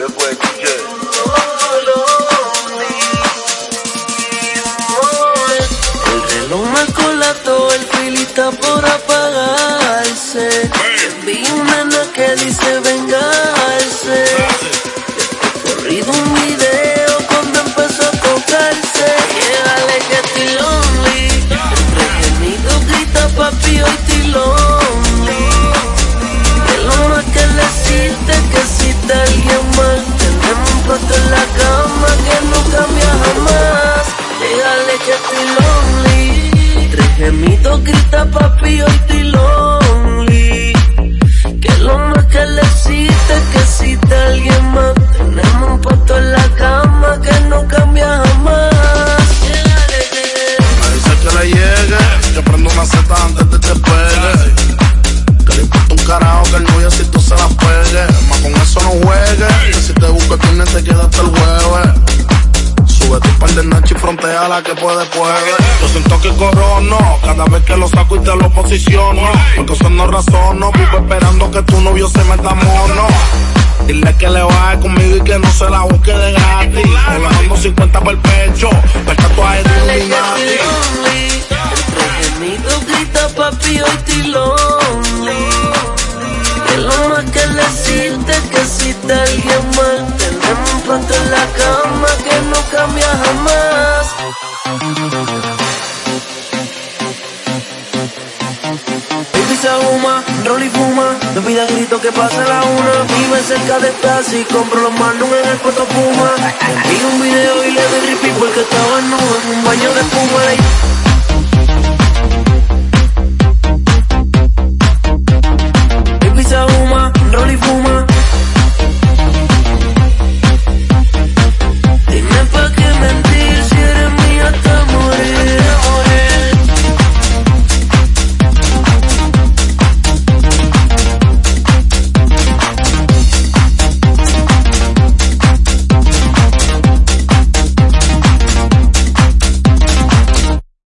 ¿Qué fue, El reloj marcó la el filita por apagarse. Vi una que dice vengarse. Corrido un video grita papi, hoy estoy lonely. Que lo más que le hiciste que si te alguien más. Tenemos un puesto en la cama que no cambia jamás. Llegale que le llegue, que prendo una seta antes de que pegue. Que le importa un carajo que el noviecito se la pegue. Más con eso no juegue, que si te busco el viernes te quedas hasta el jueves. De noche y frontea la que puede, puede. Yo siento que corono, cada vez que lo saco y te lo posiciono. Porque eso no razono, vivo esperando que tu novio se meta mono. Dile que le baje conmigo y que no se la busque de gratis. Le mando 50 por el pecho, Dale que Illuminati. Entre gemidos grita papi, hoy estoy se fuma, roll y fuma, no pida grito que pase la una. Vive cerca de Stasi, compro los manos en el puerto Puma. Vi un video y le di repeat porque estaba en en un baño de espuma.